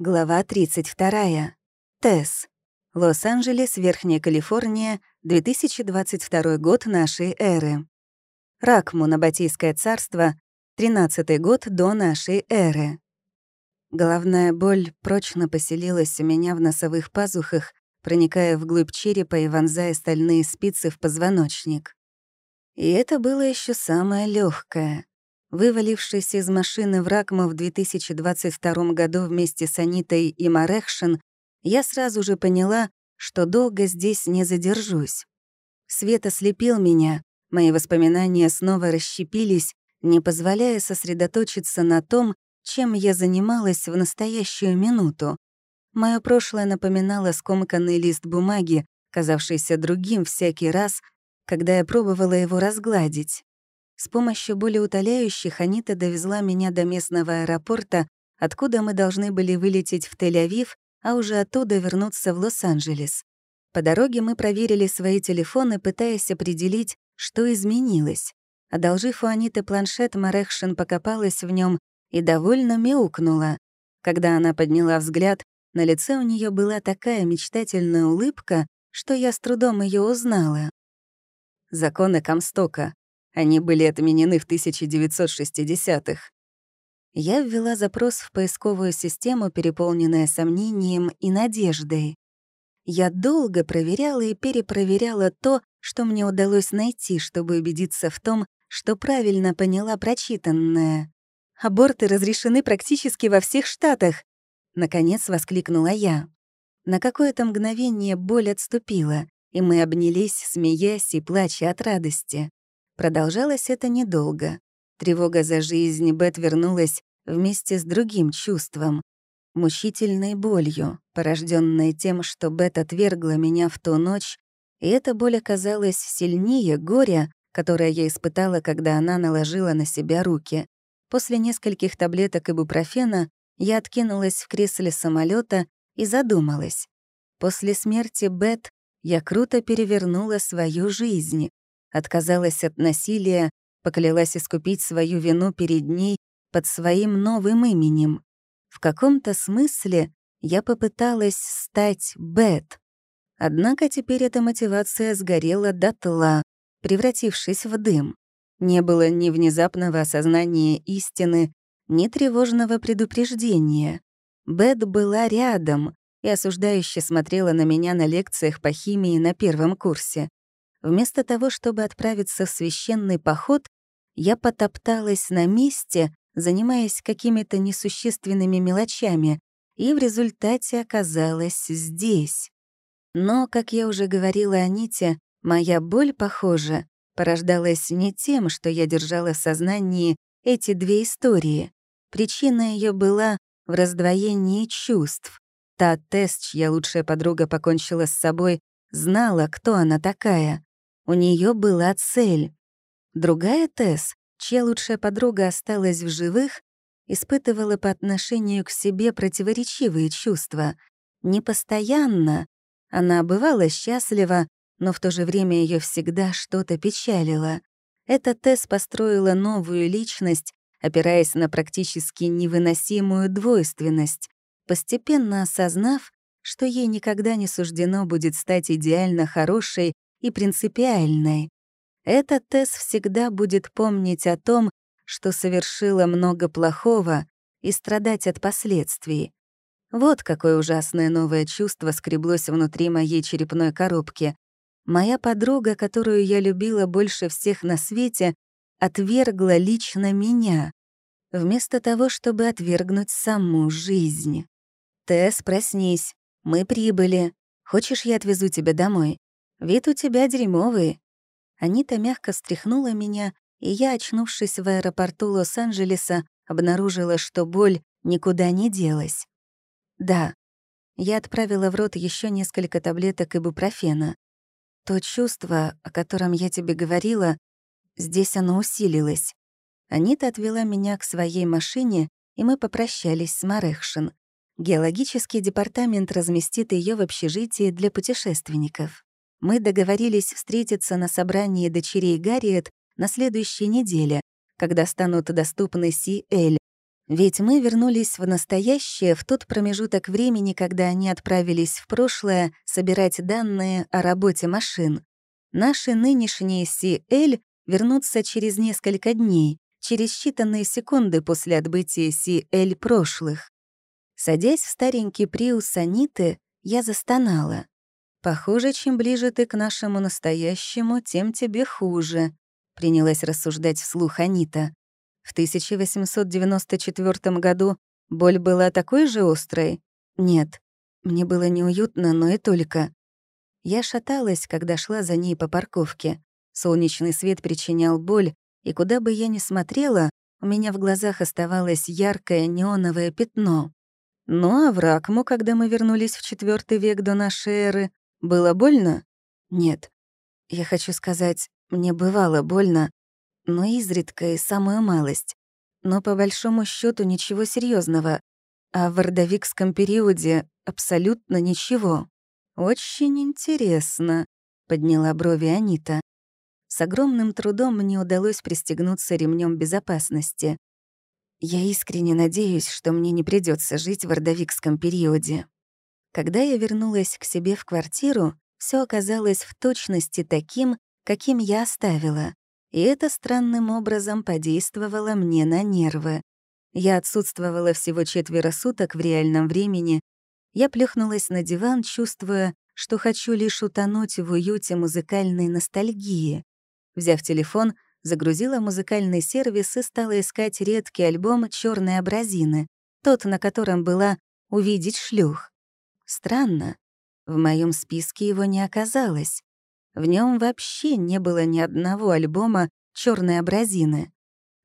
Глава 32. Тесс. Лос-Анджелес, Верхняя Калифорния, 2022 год нашей эры. Ракму, Набатийское царство, 13 год до нашей эры. Головная боль прочно поселилась у меня в носовых пазухах, проникая вглубь черепа и вонзая стальные спицы в позвоночник. И это было еще самое легкое. Вывалившись из машины в Ракмо в 2022 году вместе с Анитой и Марехшин, я сразу же поняла, что долго здесь не задержусь. Свет ослепил меня, мои воспоминания снова расщепились, не позволяя сосредоточиться на том, чем я занималась в настоящую минуту. Мое прошлое напоминало скомканный лист бумаги, казавшийся другим всякий раз, когда я пробовала его разгладить. С помощью болеутоляющих Анита довезла меня до местного аэропорта, откуда мы должны были вылететь в Тель-Авив, а уже оттуда вернуться в Лос-Анджелес. По дороге мы проверили свои телефоны, пытаясь определить, что изменилось. Одолжив у Аниты планшет, Марехшин покопалась в нем и довольно мяукнула. Когда она подняла взгляд, на лице у нее была такая мечтательная улыбка, что я с трудом ее узнала. «Законы Комстока», они были отменены в 1960-х. Я ввела запрос в поисковую систему, переполненная сомнением и надеждой. Я долго проверяла и перепроверяла то, что мне удалось найти, чтобы убедиться в том, что правильно поняла прочитанное. «Аборты разрешены практически во всех штатах!» — наконец воскликнула я. На какое-то мгновение боль отступила, и мы обнялись, смеясь и плача от радости. Продолжалось это недолго. Тревога за жизнь Бет вернулась вместе с другим чувством — мучительной болью, порожденной тем, что Бет отвергла меня в ту ночь, и эта боль оказалась сильнее горя, которое я испытала, когда она наложила на себя руки. После нескольких таблеток ибупрофена я откинулась в кресле самолета и задумалась. После смерти Бет я круто перевернула свою жизнь отказалась от насилия, поклялась искупить свою вину перед ней под своим новым именем. В каком-то смысле я попыталась стать Бет. Однако теперь эта мотивация сгорела дотла, превратившись в дым. Не было ни внезапного осознания истины, ни тревожного предупреждения. Бет была рядом и осуждающе смотрела на меня на лекциях по химии на первом курсе. Вместо того, чтобы отправиться в священный поход, я потопталась на месте, занимаясь какими-то несущественными мелочами, и в результате оказалась здесь. Но, как я уже говорила Аните, моя боль, похоже, порождалась не тем, что я держала в сознании эти две истории. Причина ее была в раздвоении чувств. Та Тесс, чья лучшая подруга покончила с собой, знала, кто она такая. У нее была цель. Другая Тесс, чья лучшая подруга осталась в живых, испытывала по отношению к себе противоречивые чувства. Не постоянно. Она бывала счастлива, но в то же время ее всегда что-то печалило. Эта Тесс построила новую личность, опираясь на практически невыносимую двойственность, постепенно осознав, что ей никогда не суждено будет стать идеально хорошей и принципиальной. Эта Тесс всегда будет помнить о том, что совершила много плохого и страдать от последствий. Вот какое ужасное новое чувство скреблось внутри моей черепной коробки. Моя подруга, которую я любила больше всех на свете, отвергла лично меня, вместо того, чтобы отвергнуть саму жизнь. «Тесс, проснись. Мы прибыли. Хочешь, я отвезу тебя домой?» Вид у тебя дерьмовый». Анита мягко встряхнула меня, и я, очнувшись в аэропорту Лос-Анджелеса, обнаружила, что боль никуда не делась. Да, я отправила в рот еще несколько таблеток ибупрофена. То чувство, о котором я тебе говорила, здесь оно усилилось. Анита отвела меня к своей машине, и мы попрощались с Марехшин. Геологический департамент разместит ее в общежитии для путешественников. Мы договорились встретиться на собрании дочерей Гарриет на следующей неделе, когда станут доступны Си Эль, Ведь мы вернулись в настоящее в тот промежуток времени, когда они отправились в прошлое собирать данные о работе машин. Наши нынешние CL вернутся через несколько дней, через считанные секунды после отбытия CL прошлых. Садясь в старенький приус Аниты, я застонала. «Похоже, чем ближе ты к нашему настоящему, тем тебе хуже», — принялась рассуждать вслух Анита. В 1894 году боль была такой же острой? Нет. Мне было неуютно, но и только. Я шаталась, когда шла за ней по парковке. Солнечный свет причинял боль, и куда бы я ни смотрела, у меня в глазах оставалось яркое неоновое пятно. Ну а в Ракму, когда мы вернулись в IV век до нашей эры, было больно? Нет. Я хочу сказать, мне бывало больно, но изредка и самую малость. Но по большому счету ничего серьезного. А в ордовикском периоде абсолютно ничего. «Очень интересно», — подняла брови Анита. С огромным трудом мне удалось пристегнуться ремнем безопасности. Я искренне надеюсь, что мне не придется жить в ордовикском периоде. Когда я вернулась к себе в квартиру, все оказалось в точности таким, каким я оставила, и это странным образом подействовало мне на нервы. Я отсутствовала всего четверо суток в реальном времени. Я плюхнулась на диван, чувствуя, что хочу лишь утонуть в уюте музыкальной ностальгии. Взяв телефон, загрузила музыкальный сервис и стала искать редкий альбом «Чёрной абразины», тот, на котором была «Увидеть шлюх». Странно, в моем списке его не оказалось. В нем вообще не было ни одного альбома черной абразины.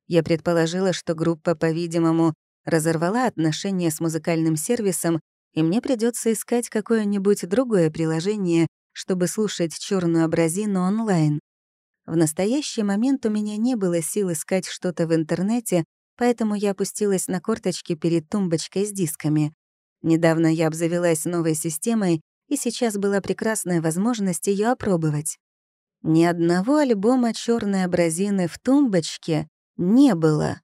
Я предположила, что группа, по-видимому, разорвала отношения с музыкальным сервисом, и мне придется искать какое-нибудь другое приложение, чтобы слушать черную абразину онлайн. В настоящий момент у меня не было сил искать что-то в интернете, поэтому я опустилась на корточки перед тумбочкой с дисками. Недавно я обзавелась новой системой, и сейчас была прекрасная возможность ее опробовать. Ни одного альбома черной абразины в тумбочке не было.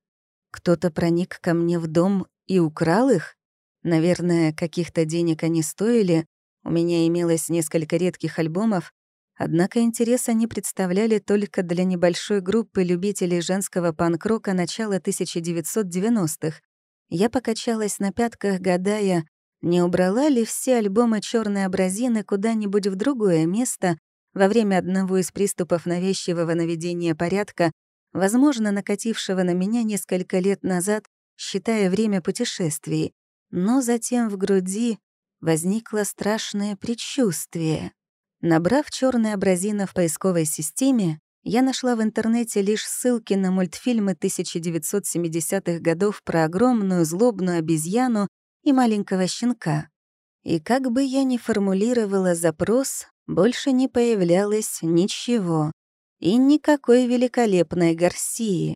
Кто-то проник ко мне в дом и украл их? Наверное, каких-то денег они стоили. У меня имелось несколько редких альбомов, однако интерес они представляли только для небольшой группы любителей женского панк-рока начала 1990-х, я покачалась на пятках, гадая, не убрала ли все альбомы черной абразины куда-нибудь в другое место во время одного из приступов навязчивого наведения порядка, возможно, накатившего на меня несколько лет назад, считая время путешествий. Но затем в груди возникло страшное предчувствие. Набрав черные абразины в поисковой системе, я нашла в интернете лишь ссылки на мультфильмы 1970-х годов про огромную злобную обезьяну и маленького щенка. И как бы я ни формулировала запрос, больше не появлялось ничего. И никакой великолепной Гарсии.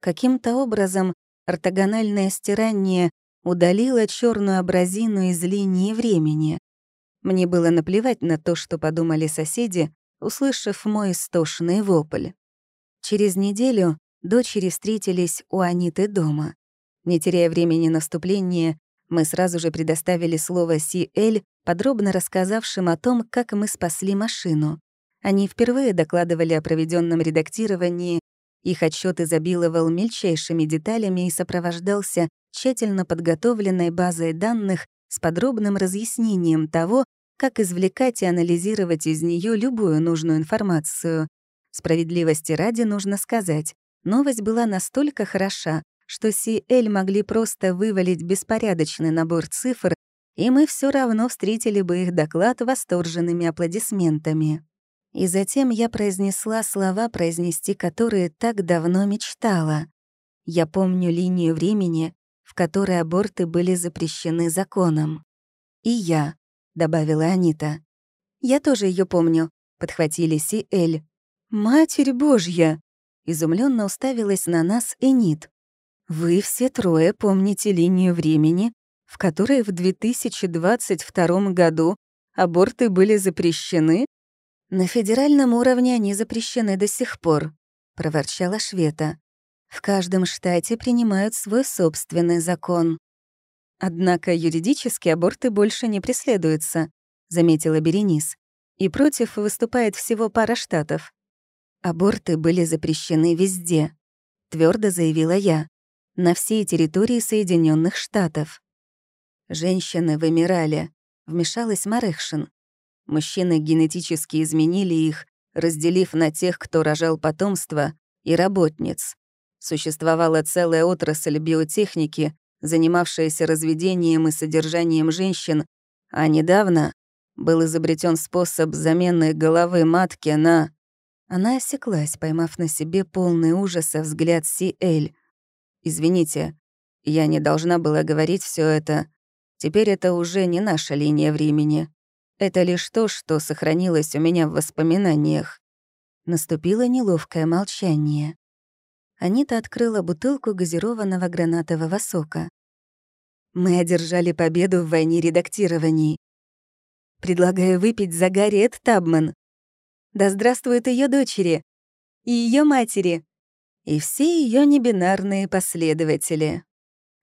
Каким-то образом ортогональное стирание удалило черную абразину из линии времени. Мне было наплевать на то, что подумали соседи, услышав мой истошный вопль. Через неделю дочери встретились у Аниты дома. Не теряя времени наступления, мы сразу же предоставили слово Си-Эль, подробно рассказавшим о том, как мы спасли машину. Они впервые докладывали о проведенном редактировании, их отчет изобиловал мельчайшими деталями и сопровождался тщательно подготовленной базой данных с подробным разъяснением того, как извлекать и анализировать из нее любую нужную информацию. Справедливости ради нужно сказать, новость была настолько хороша, что CL могли просто вывалить беспорядочный набор цифр, и мы все равно встретили бы их доклад восторженными аплодисментами. И затем я произнесла слова, произнести которые так давно мечтала. Я помню линию времени, в которой аборты были запрещены законом. «И я», — добавила Анита. «Я тоже ее помню», — подхватили Си Эль. «Матерь Божья!» — изумленно уставилась на нас Энит. Вы все трое помните линию времени, в которой в 2022 году аборты были запрещены? На федеральном уровне они запрещены до сих пор, проворчала Швета. В каждом штате принимают свой собственный закон. Однако юридически аборты больше не преследуются, заметила Беренис. И против выступает всего пара штатов. Аборты были запрещены везде, твердо заявила я, на всей территории Соединенных Штатов. Женщины вымирали, вмешалась Марехшин. Мужчины генетически изменили их, разделив на тех, кто рожал потомство, и работниц. Существовала целая отрасль биотехники, занимавшаяся разведением и содержанием женщин, а недавно был изобретен способ замены головы матки на... Она осеклась, поймав на себе полный ужаса взгляд Си-Эль. «Извините, я не должна была говорить все это. Теперь это уже не наша линия времени. Это лишь то, что сохранилось у меня в воспоминаниях». Наступило неловкое молчание. Анита открыла бутылку газированного гранатового сока. «Мы одержали победу в войне редактирований. Предлагаю выпить за Гарриет Табман. Да здравствует ее дочери и ее матери, и все ее небинарные последователи».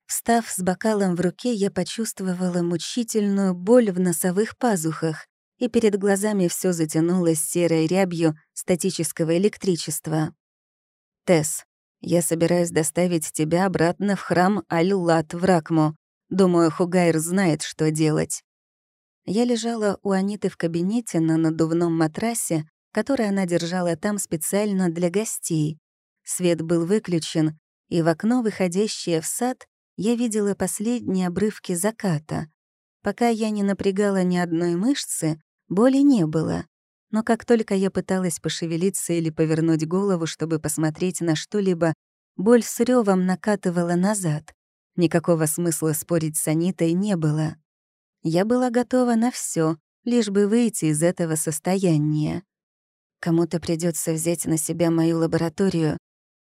Встав с бокалом в руке, я почувствовала мучительную боль в носовых пазухах, и перед глазами все затянулось серой рябью статического электричества. «Тесс, я собираюсь доставить тебя обратно в храм Аль-Лат в Ракму. Думаю, Хугайр знает, что делать». Я лежала у Аниты в кабинете на надувном матрасе, который она держала там специально для гостей. Свет был выключен, и в окно, выходящее в сад, я видела последние обрывки заката. Пока я не напрягала ни одной мышцы, боли не было. Но как только я пыталась пошевелиться или повернуть голову, чтобы посмотреть на что-либо, боль с ревом накатывала назад. Никакого смысла спорить с Анитой не было. Я была готова на все, лишь бы выйти из этого состояния. Кому-то придется взять на себя мою лабораторию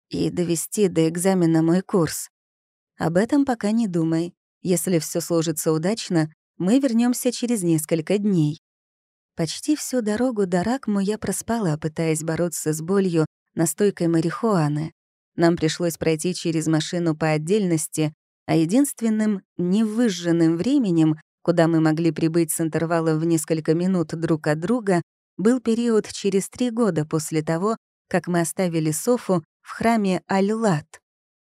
и довести до экзамена мой курс. Об этом пока не думай. Если все сложится удачно, мы вернемся через несколько дней. Почти всю дорогу до Ракму я проспала, пытаясь бороться с болью настойкой марихуаны. Нам пришлось пройти через машину по отдельности, а единственным невыжженным временем, куда мы могли прибыть с интервалом в несколько минут друг от друга, был период через три года после того, как мы оставили Софу в храме Аль-Лат.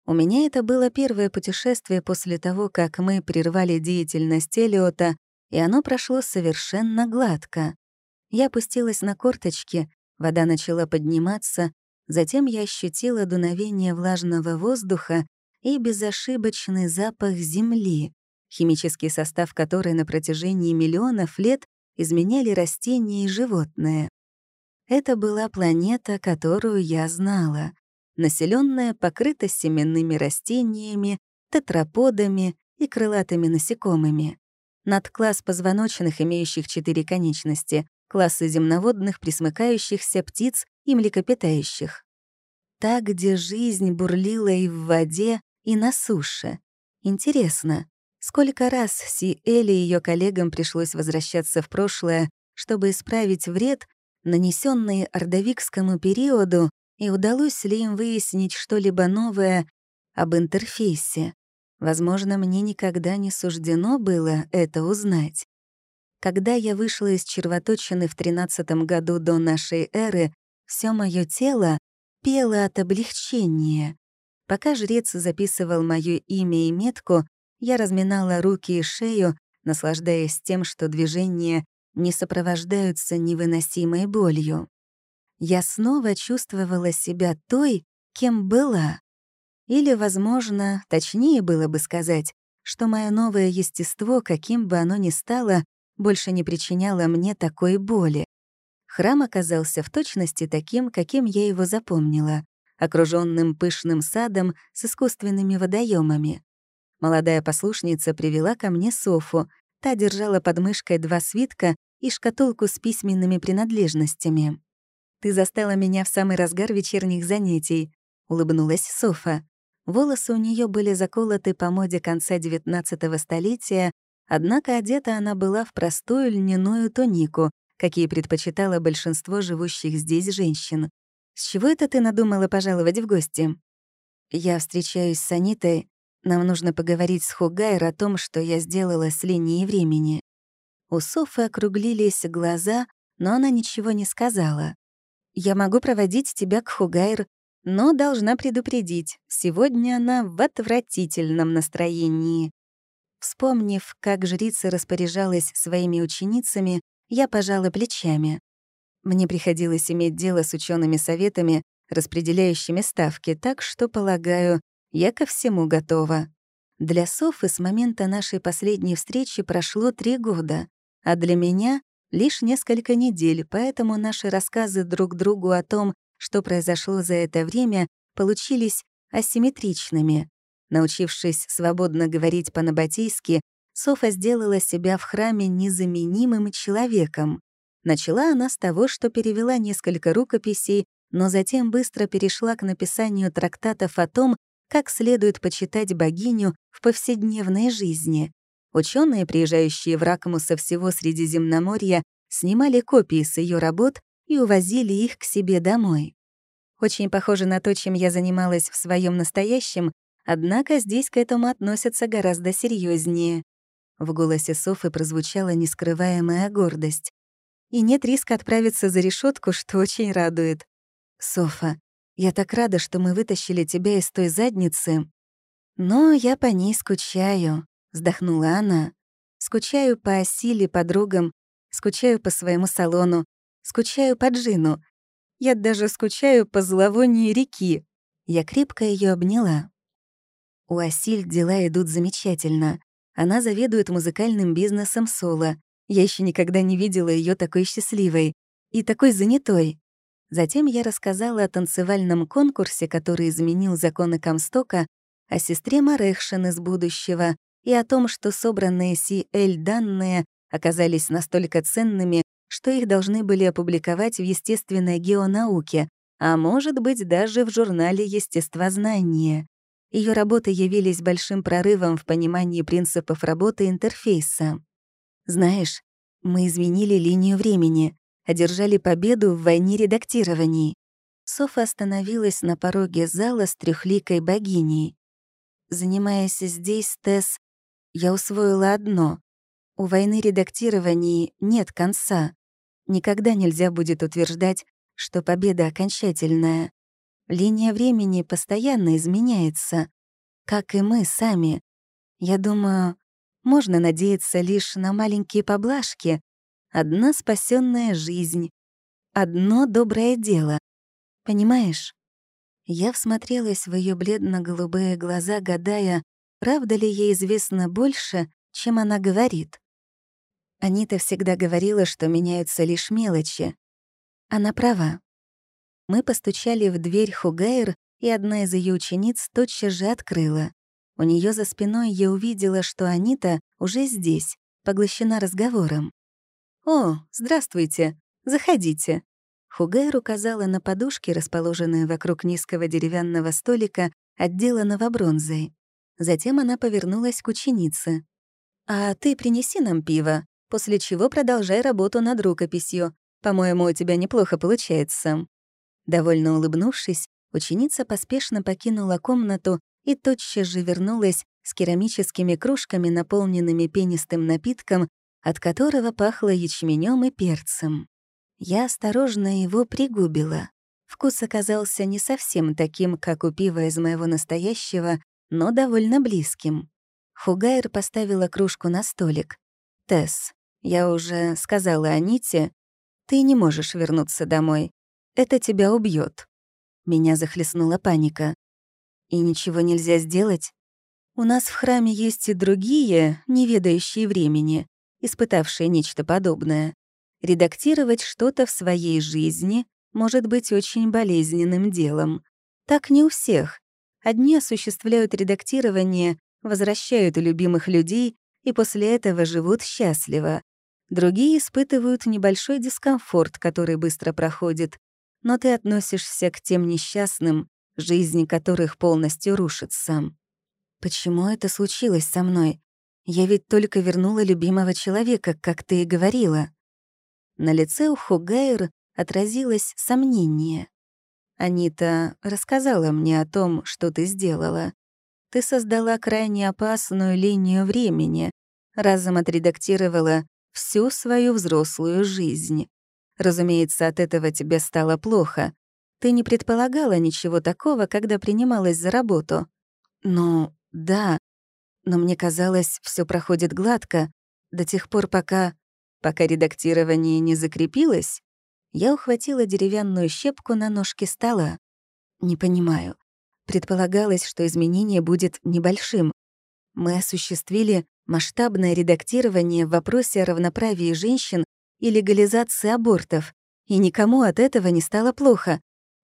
У меня это было первое путешествие после того, как мы прервали деятельность Элиота и оно прошло совершенно гладко. Я опустилась на корточки, вода начала подниматься, затем я ощутила дуновение влажного воздуха и безошибочный запах земли, химический состав которой на протяжении миллионов лет изменяли растения и животные. Это была планета, которую я знала, населенная, покрыта семенными растениями, тетраподами и крылатыми насекомыми надкласс позвоночных, имеющих четыре конечности, классы земноводных, присмыкающихся птиц и млекопитающих. Та, где жизнь бурлила и в воде, и на суше. Интересно, сколько раз Си Эли и ее коллегам пришлось возвращаться в прошлое, чтобы исправить вред, нанесенный ордовикскому периоду, и удалось ли им выяснить что-либо новое об интерфейсе. Возможно, мне никогда не суждено было это узнать. Когда я вышла из червоточины в тринадцатом году до нашей эры, все мое тело пело от облегчения. Пока жрец записывал мое имя и метку, я разминала руки и шею, наслаждаясь тем, что движения не сопровождаются невыносимой болью. Я снова чувствовала себя той, кем была. Или, возможно, точнее было бы сказать, что мое новое естество, каким бы оно ни стало, больше не причиняло мне такой боли. Храм оказался в точности таким, каким я его запомнила, окруженным пышным садом с искусственными водоемами. Молодая послушница привела ко мне Софу, та держала под мышкой два свитка и шкатулку с письменными принадлежностями. «Ты застала меня в самый разгар вечерних занятий», — улыбнулась Софа. Волосы у нее были заколоты по моде конца XIX столетия, однако одета она была в простую льняную тунику, какие предпочитало большинство живущих здесь женщин. «С чего это ты надумала пожаловать в гости?» Я встречаюсь с Анитой, нам нужно поговорить с Хугайр о том, что я сделала с линией времени. У Софы округлились глаза, но она ничего не сказала. «Я могу проводить тебя к Хугайр, но должна предупредить, сегодня она в отвратительном настроении». Вспомнив, как жрица распоряжалась своими ученицами, я пожала плечами. Мне приходилось иметь дело с учеными советами, распределяющими ставки, так что, полагаю, я ко всему готова. Для Софы с момента нашей последней встречи прошло три года, а для меня — лишь несколько недель, поэтому наши рассказы друг другу о том, что произошло за это время, получились асимметричными. Научившись свободно говорить по-набатейски, Софа сделала себя в храме незаменимым человеком. Начала она с того, что перевела несколько рукописей, но затем быстро перешла к написанию трактатов о том, как следует почитать богиню в повседневной жизни. Ученые, приезжающие в Ракму со всего Средиземноморья, снимали копии с ее работ и увозили их к себе домой. Очень похоже на то, чем я занималась в своем настоящем, однако здесь к этому относятся гораздо серьезнее. В голосе Софы прозвучала нескрываемая гордость. И нет риска отправиться за решетку, что очень радует. «Софа, я так рада, что мы вытащили тебя из той задницы. Но я по ней скучаю», — вздохнула она. «Скучаю по Осиле, подругам, скучаю по своему салону, скучаю по Джину. Я даже скучаю по зловонию реки». Я крепко ее обняла. У Асиль дела идут замечательно. Она заведует музыкальным бизнесом соло. Я еще никогда не видела ее такой счастливой и такой занятой. Затем я рассказала о танцевальном конкурсе, который изменил законы Комстока, о сестре Марехшин из будущего и о том, что собранные CL данные оказались настолько ценными, что их должны были опубликовать в естественной геонауке, а может быть даже в журнале «Естествознание». Ее работы явились большим прорывом в понимании принципов работы интерфейса. Знаешь, мы изменили линию времени, одержали победу в войне редактирований. Софа остановилась на пороге зала с трехликой богиней. Занимаясь здесь, Тесс, я усвоила одно. У войны редактирований нет конца. Никогда нельзя будет утверждать, что победа окончательная. Линия времени постоянно изменяется, как и мы сами. Я думаю, можно надеяться лишь на маленькие поблажки, одна спасенная жизнь, одно доброе дело. Понимаешь? Я всмотрелась в ее бледно-голубые глаза, гадая, правда ли ей известно больше, чем она говорит. Анита всегда говорила, что меняются лишь мелочи. Она права. Мы постучали в дверь Хугайр, и одна из ее учениц тотчас же открыла. У нее за спиной я увидела, что Анита уже здесь, поглощена разговором. «О, здравствуйте! Заходите!» Хугайр указала на подушки, расположенные вокруг низкого деревянного столика, отделанного бронзой. Затем она повернулась к ученице. «А ты принеси нам пиво, после чего продолжай работу над рукописью. По-моему, у тебя неплохо получается». Довольно улыбнувшись, ученица поспешно покинула комнату и тотчас же вернулась с керамическими кружками, наполненными пенистым напитком, от которого пахло ячменем и перцем. Я осторожно его пригубила. Вкус оказался не совсем таким, как у пива из моего настоящего, но довольно близким. Хугайр поставила кружку на столик. «Тесс, я уже сказала Аните, ты не можешь вернуться домой. Это тебя убьет. Меня захлестнула паника. И ничего нельзя сделать? У нас в храме есть и другие, не ведающие времени, испытавшие нечто подобное. Редактировать что-то в своей жизни может быть очень болезненным делом. Так не у всех. Одни осуществляют редактирование, возвращают любимых людей и после этого живут счастливо. Другие испытывают небольшой дискомфорт, который быстро проходит, но ты относишься к тем несчастным, жизнь которых полностью рушится. Почему это случилось со мной? Я ведь только вернула любимого человека, как ты и говорила. На лице у Хугайр отразилось сомнение. Анита рассказала мне о том, что ты сделала. Ты создала крайне опасную линию времени, разом отредактировала всю свою взрослую жизнь. Разумеется, от этого тебе стало плохо. Ты не предполагала ничего такого, когда принималась за работу. Ну, да, но мне казалось, все проходит гладко, до тех пор, пока... Пока редактирование не закрепилось, я ухватила деревянную щепку на ножке стола. Не понимаю. Предполагалось, что изменение будет небольшим. Мы осуществили масштабное редактирование в вопросе о равноправии женщин и легализации абортов, и никому от этого не стало плохо.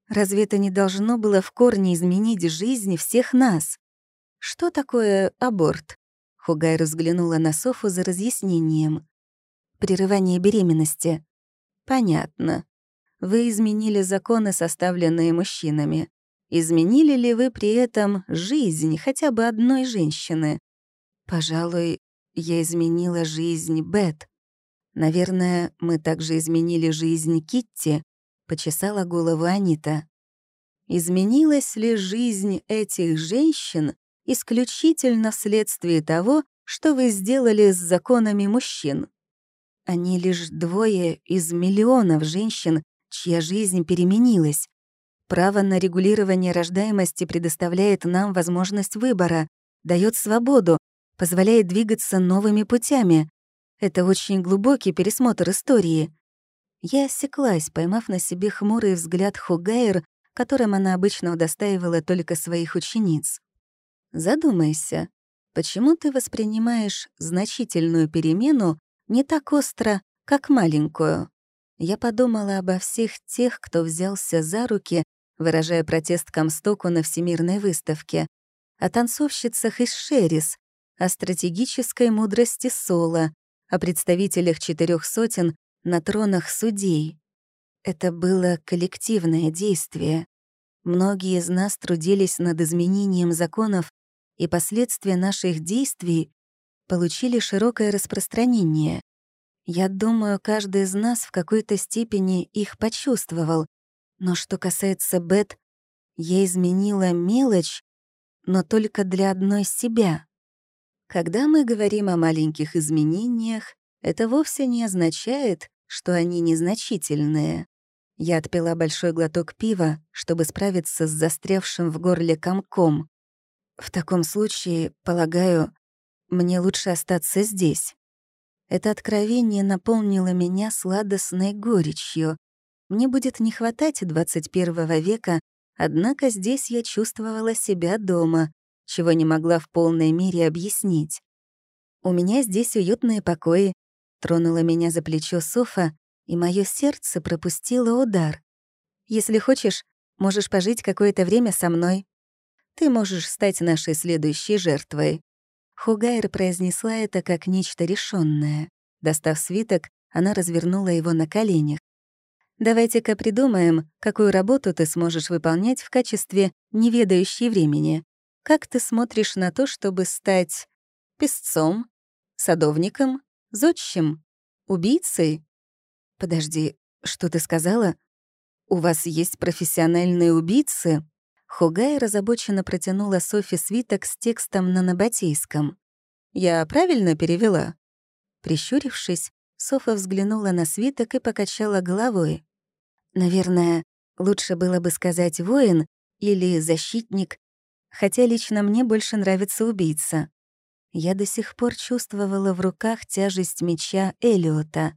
Разве это не должно было в корне изменить жизнь всех нас? Что такое аборт? Хугай разглянула на Софу за разъяснением. Прерывание беременности. Понятно. Вы изменили законы, составленные мужчинами. Изменили ли вы при этом жизнь хотя бы одной женщины? Пожалуй, я изменила жизнь Бет. Наверное, мы также изменили жизнь Китти, почесала голову Анита. Изменилась ли жизнь этих женщин исключительно вследствие того, что вы сделали с законами мужчин? Они лишь двое из миллионов женщин, чья жизнь переменилась. Право на регулирование рождаемости предоставляет нам возможность выбора, дает свободу, позволяет двигаться новыми путями. Это очень глубокий пересмотр истории. Я осеклась, поймав на себе хмурый взгляд Хугайр, которым она обычно удостаивала только своих учениц. Задумайся, почему ты воспринимаешь значительную перемену не так остро, как маленькую. Я подумала обо всех тех, кто взялся за руки, выражая протест Комстоку на Всемирной выставке, о танцовщицах из Шерис, о стратегической мудрости Соло, о представителях четырех сотен на тронах судей. Это было коллективное действие. Многие из нас трудились над изменением законов, и последствия наших действий получили широкое распространение. Я думаю, каждый из нас в какой-то степени их почувствовал. Но что касается Бет, я изменила мелочь, но только для одной себя. Когда мы говорим о маленьких изменениях, это вовсе не означает, что они незначительные. Я отпила большой глоток пива, чтобы справиться с застрявшим в горле комком. В таком случае, полагаю, мне лучше остаться здесь. Это откровение наполнило меня сладостной горечью. Мне будет не хватать 21 века, однако здесь я чувствовала себя дома, чего не могла в полной мере объяснить. «У меня здесь уютные покои», — тронула меня за плечо Софа, и мое сердце пропустило удар. «Если хочешь, можешь пожить какое-то время со мной. Ты можешь стать нашей следующей жертвой. Хугайр произнесла это как нечто решенное. Достав свиток, она развернула его на коленях. «Давайте-ка придумаем, какую работу ты сможешь выполнять в качестве неведающей времени. Как ты смотришь на то, чтобы стать песцом, садовником, зодчим, убийцей?» «Подожди, что ты сказала? У вас есть профессиональные убийцы?» Хугай разобоченно протянула Софи свиток с текстом на набатейском. «Я правильно перевела?» Прищурившись, Софа взглянула на свиток и покачала головой. «Наверное, лучше было бы сказать «воин» или «защитник», хотя лично мне больше нравится убийца. Я до сих пор чувствовала в руках тяжесть меча Элиота.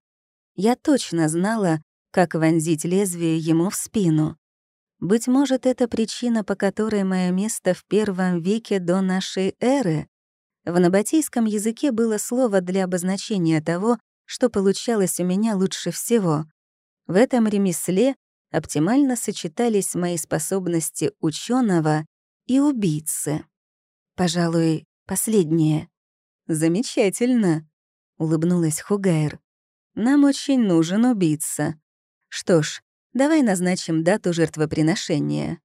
Я точно знала, как вонзить лезвие ему в спину. Быть может, это причина, по которой мое место в первом веке до нашей эры. В набатейском языке было слово для обозначения того, что получалось у меня лучше всего. В этом ремесле оптимально сочетались мои способности ученого и убийцы. Пожалуй, последнее. «Замечательно», — улыбнулась Хугайр. «Нам очень нужен убийца. Что ж, Давай назначим дату жертвоприношения.